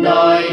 Noi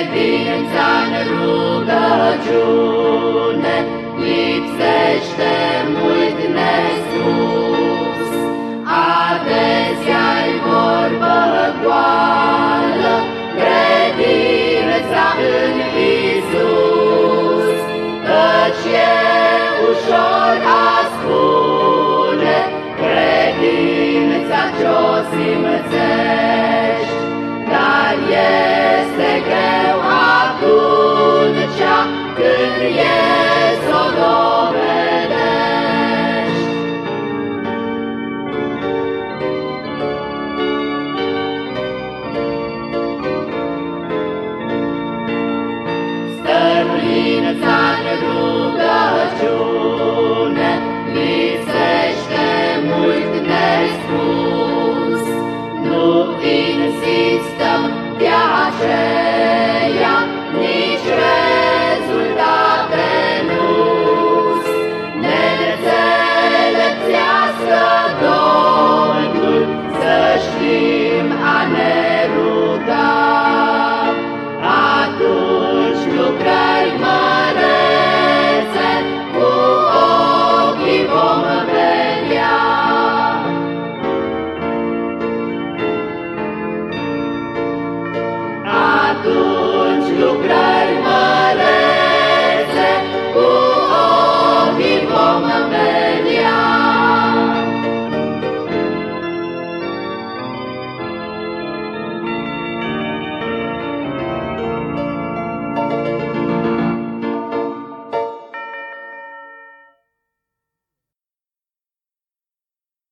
Credința-n rugăciune lipsește yeah.